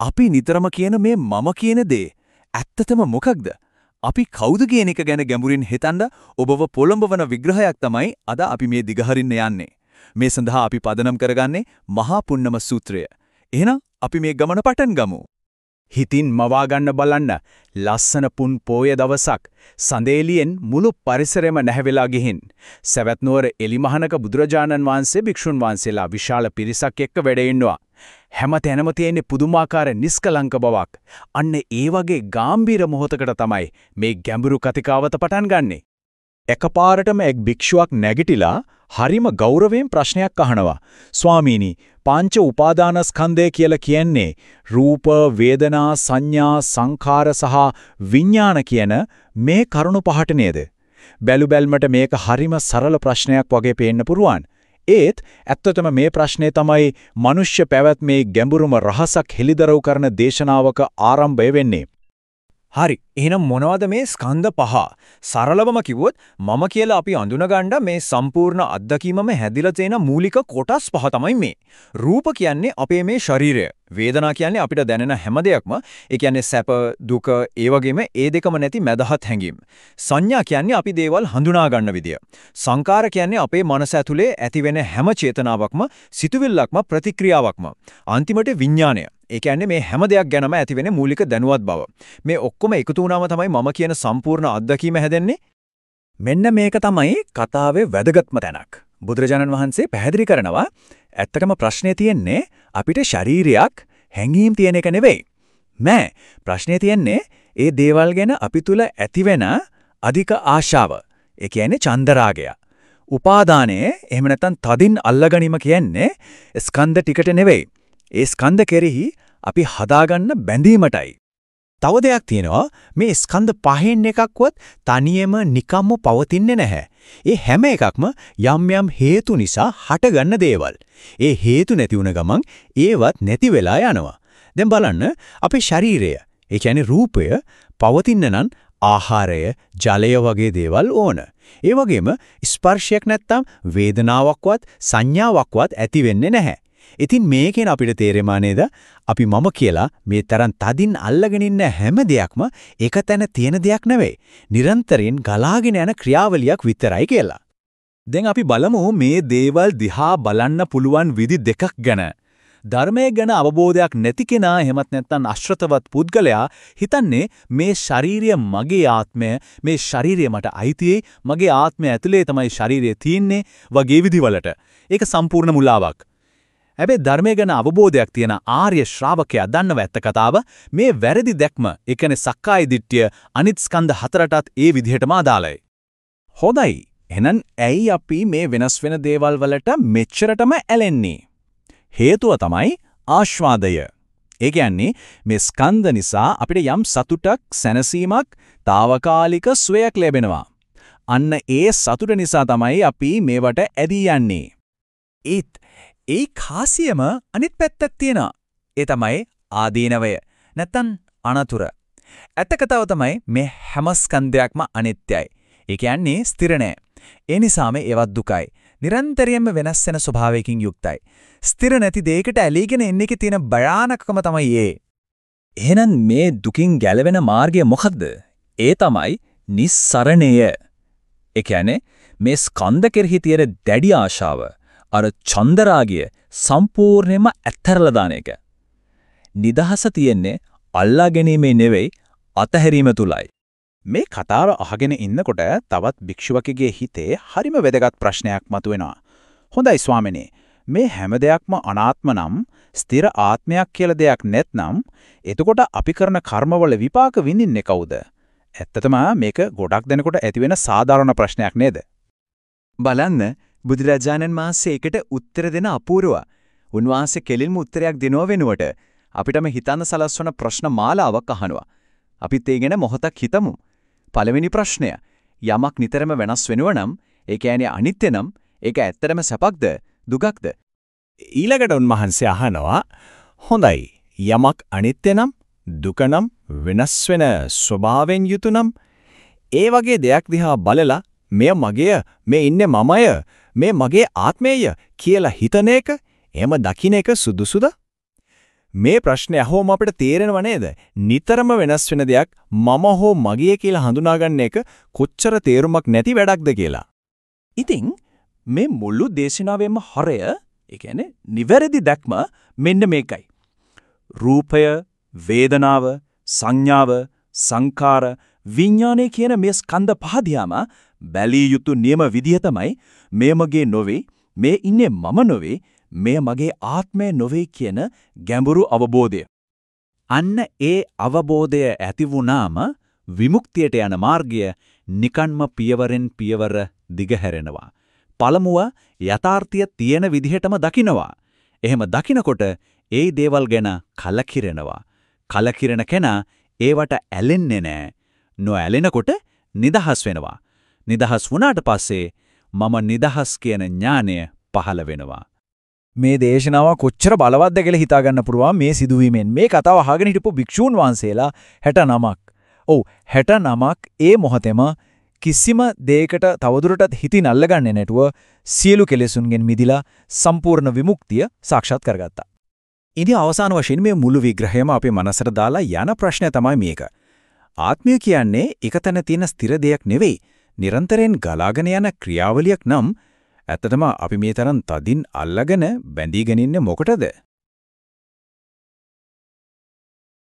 අපි නිතරම කියන මේ මම කියන දේ ඇත්තටම මොකක්ද? අපි කවුද කියන එක ගැන ගැඹුරින් හිතනද ඔබව පොළඹවන විග්‍රහයක් තමයි අද අපි මේ දිගහරින්න යන්නේ. මේ සඳහා අපි පදනම් කරගන්නේ මහා පුන්නම සූත්‍රය. එහෙනම් අපි මේ ගමන පටන් ගමු. හිතින් මවා ගන්න බලන්න ලස්සන පුන් පෝය දවසක් සඳේලියෙන් මුළු පරිසරෙම නැහැවිලා ගිහින්. සවැත් නුවර එලිමහනක බුදුරජාණන් වහන්සේ භික්ෂුන් වහන්සේලා විශාල පිරිසක් එක්ක වැඩ ඉන්නවා. හැම තැනම තියෙන පුදුමාකාර නිස්කලංක බවක්. අන්න ඒ වගේ ගාම්භීර මොහොතකට තමයි මේ ගැඹුරු කතිකාවත පටන් ගන්නෙ. එකපාරටම එක් භික්ෂුවක් නැගිටිලා හරිම ගෞරවයෙන් ප්‍රශ්නයක් අහනවා. ස්වාමීනි, පංච උපාදානස්කන්ධය කියලා කියන්නේ රූප, වේදනා, සංඥා, සංඛාර සහ විඥාන කියන මේ කරුණු පහට නේද? බැලු බැල්මට මේක හරිම සරල ප්‍රශ්නයක් වගේ පේන්න පුරුවන්. ඒත් ඇත්තටම මේ ප්‍රශ්නේ තමයි මිනිස්්‍ය පැවැත්මේ ගැඹුරුම රහසක් හෙළිදරව් කරන දේශනාවක ආරම්භය වෙන්නේ. හරි. එහෙනම් මොනවද මේ ස්කන්ධ පහ? සරලවම කිව්වොත් මම කියලා අපි අඳුනගන්න මේ සම්පූර්ණ අත්දැකීමම හැදිලා තියෙන මූලික කොටස් පහ තමයි මේ. රූප කියන්නේ අපේ මේ ශරීරය. වේදනා කියන්නේ අපිට දැනෙන හැම දෙයක්ම. ඒ කියන්නේ සැප, දුක, ඒ වගේම ඒ දෙකම නැති මදහත් හැඟීම්. සංඥා කියන්නේ අපි දේවල් හඳුනා ගන්න විදිය. සංකාර කියන්නේ අපේ මනස ඇතුලේ ඇතිවෙන හැම චේතනාවක්ම, සිතුවිල්ලක්ම, ප්‍රතික්‍රියාවක්ම. අන්තිමට විඥාණය. ඒ කියන්නේ මේ හැම දෙයක් ගැනම ඇතිවෙන මූලික දැනුවත් බව. මේ ඔක්කොම එකතු වුණාම තමයි මම කියන සම්පූර්ණ අත්දැකීම හැදෙන්නේ. මෙන්න මේක තමයි කතාවේ වැදගත්ම තැනක්. බුදුරජාණන් වහන්සේ පැහැදිලි කරනවා ඇත්තටම ප්‍රශ්නේ තියෙන්නේ අපිට ශරීරයක් හැඟීම් තියෙන එක නෙවෙයි. නෑ ප්‍රශ්නේ තියෙන්නේ ඒ දේවල් ගැන අපි තුල ඇතිවෙන අධික ආශාව. ඒ කියන්නේ චන්දරාගය. උපාදානයේ එහෙම නැත්නම් තදින් අල්ලගැනීම කියන්නේ ස්කන්ධ ටිකට නෙවෙයි. ඒ ස්කන්ධ කෙරෙහි අපි හදාගන්න බැඳීමටයි. තව දෙයක් තියෙනවා මේ ස්කන්ධ පහෙන් එකක්වත් තනියම නිකම්ම පවතින්නේ නැහැ. ඒ හැම එකක්ම යම් යම් හේතු නිසා හටගන්න දේවල්. ඒ හේතු නැති වුණ ගමන් ඒවත් නැති වෙලා යනවා. දැන් බලන්න අපේ ශරීරය, ඒ කියන්නේ රූපය පවතින්න නම් ආහාරය, ජලය වගේ දේවල් ඕන. ඒ වගේම ස්පර්ශයක් නැත්තම් වේදනාවක්වත් සංඥාවක්වත් ඇති වෙන්නේ නැහැ. ඉතින් මේකෙන් අපිට තේරෙමා නේද අපි මම කියලා මේ තරම් තදින් අල්ලගෙන ඉන්න හැම දෙයක්ම එක තැන තියෙන දෙයක් නෙවෙයි. නිරන්තරයෙන් ගලාගෙන යන ක්‍රියාවලියක් විතරයි කියලා. දැන් අපි බලමු මේ දේවල් දිහා බලන්න පුළුවන් විදි දෙකක් ගැන. ධර්මය ගැන අවබෝධයක් නැති කෙනා එහෙමත් නැත්නම් අශ්‍රතවත් පුද්ගලයා හිතන්නේ මේ ශාරීරිය මගේ ආත්මය මේ ශාරීරිය මට අයිතියි මගේ ආත්මය ඇතුලේ තමයි ශාරීරිය තියෙන්නේ වගේ විදිවලට. ඒක සම්පූර්ණ මුලාවක්. හැබැයි ධර්මය ගැන අවබෝධයක් තියෙන ආර්ය ශ්‍රාවකයා දන්නව ඇත්ත කතාව මේ වැරදි දැක්ම ඒ කියන්නේ සක්කාය දිට්ඨිය අනිත් ස්කන්ධ හතරටත් ඒ විදිහටම අදාළයි. හොඳයි. එහෙනම් ඇයි අපි මේ වෙනස් වෙන දේවල් වලට මෙච්චරටම ඇලෙන්නේ? හේතුව තමයි ආශ්වාදය. ඒ කියන්නේ මේ ස්කන්ධ නිසා අපිට යම් සතුටක්, සැනසීමක්, తాවකාලික සුවයක් ලැබෙනවා. අන්න ඒ සතුට නිසා තමයි අපි මේවට ඇදී යන්නේ. ඒත් ඒ කාසියම අනිත් පැත්තක් තියෙනවා. ඒ තමයි ආදීනවය. නැත්තම් අනතුර. ඇත්ත කතාව තමයි මේ හැම ස්කන්ධයක්ම අනිත්‍යයි. ඒ කියන්නේ ස්ථිර නෑ. ඒ නිසාම ඒවත් දුකයි. නිරන්තරයෙන්ම වෙනස් වෙන ස්වභාවයකින් යුක්තයි. ස්ථිර නැති දෙයකට ඇලීගෙන ඉන්න එකේ තියෙන භයානකකම තමයි ඒ. එහෙනම් මේ දුකින් ගැලවෙන මාර්ගය මොකද්ද? ඒ තමයි නිස්සරණය. ඒ කියන්නේ මේ ස්කන්ධ කෙරෙහි තියෙන දැඩි ආශාව අර චන්දරාගය සම්පූර්ණයෙන්ම ඇත්තරලා දාන එක. නිදහස තියෙන්නේ අල්ලා ගැනීමේ නෙවෙයි අතහැරීම තුලයි. මේ කතාව අහගෙන ඉන්නකොට තවත් භික්ෂුවකගේ හිතේ හරිම වැදගත් ප්‍රශ්නයක් මතුවෙනවා. හොඳයි ස්වාමිනේ මේ හැම දෙයක්ම අනාත්ම නම් ස්ථිර ආත්මයක් කියලා දෙයක් නැත්නම් එතකොට අපි කරන කර්මවල විපාක විඳින්නේ කවුද? ඇත්තටම මේක ගොඩක් දෙනකොට ඇතිවෙන සාධාරණ ප්‍රශ්නයක් නේද? බලන්න බුදුරජාණන් වහන්සේ ඒකට උත්තර දෙන අපූර්ව. උන්වහන්සේ කෙලින්ම උත්තරයක් දෙනව වෙනුවට අපිටම හිතන්න සලස්වන ප්‍රශ්න මාලාවක් අහනවා. අපිත් ඒ ගැන මොහොතක් හිතමු. පළවෙනි ප්‍රශ්නය. යමක් නිතරම වෙනස් වෙනව නම් ඒ කියන්නේ අනිත්‍ය නම් ඒක ඇත්තටම සැපක්ද දුකක්ද? ඊළඟට උන්වහන්සේ අහනවා හොඳයි යමක් අනිත්‍ය නම් දුක නම් වෙනස් වෙන ස්වභාවයෙන් යුතු නම් ඒ වගේ දෙයක් දිහා බලලා මෙය මගේය මේ ඉන්නේ මමය මේ මගේ ආත්මයය කියලා හිතන එක එහෙම දකින්න එක සුදුසුද? මේ ප්‍රශ්නේ අහෝම අපිට තේරෙනව නේද? නිතරම වෙනස් වෙන දෙයක් මම හෝ මගේ කියලා හඳුනාගන්න එක කොච්චර තේරුමක් නැති වැඩක්ද කියලා. ඉතින් මේ මුළු දේශනාවෙම හරය, ඒ කියන්නේ නිවැරදි දැක්ම මෙන්න මේකයි. රූපය, වේදනාව, සංඥාව, සංකාර, විඥානය කියන මේ ස්කන්ධ පහ දිහාම බැලිය යුතු නියම විදිය තමයි මේ මගේ නොවේ, මේ ඉන්නේ මම නොවේ, මෙය මගේ ආත්මය නොවේ කියන ගැඹුරු අවබෝධය. අන්න ඒ අවබෝධය ඇති වුණාම විමුක්තියට යන මාර්ගය නිකන්ම පියවරෙන් පියවර දිගහැරෙනවා. පළමුව යථාර්ථය තියෙන විදිහටම දකිනවා. එහෙම දකිනකොට ඒ දේවල් ගැන කලකිරෙනවා. කලකිරෙන කෙනා ඒවට ඇලෙන්නේ නැහැ. නොඇලෙනකොට නිදහස් වෙනවා. නිදහස් වුණාට පස්සේ මම නිදහස් කියන ඥානය පහළ වෙනවා. මේ දේශනාව කොච්චර බලවත්ද කියලා හිතා ගන්න පුළුවන් මේ සිදුවීමෙන්. මේ කතාව අහගෙන හිටපු භික්ෂූන් වහන්සේලා 69ක්. ඔව් 69ක් ඒ මොහොතේම කිසිම දෙයකට තවදුරටත් හිතින් අල්ලගන්නේ නැතුව සියලු කෙලෙසුන්ගෙන් මිදිලා සම්පූර්ණ විමුක්තිය සාක්ෂාත් කරගත්තා. ඉතින් අවසාන වශයෙන් මේ මුළු විග්‍රහයම අපේ මනසට දාලා යන ප්‍රශ්නය තමයි මේක. ආත්මය කියන්නේ එකතැන තියෙන ස්ථිර දෙයක් නෙවෙයි. නිරන්තරයෙන් ගලාගෙන යන ක්‍රියාවලියක් නම් ඇත්තටම අපි මේ තරම් තදින් අල්ලගෙන බැඳීගෙන ඉන්නේ මොකටද?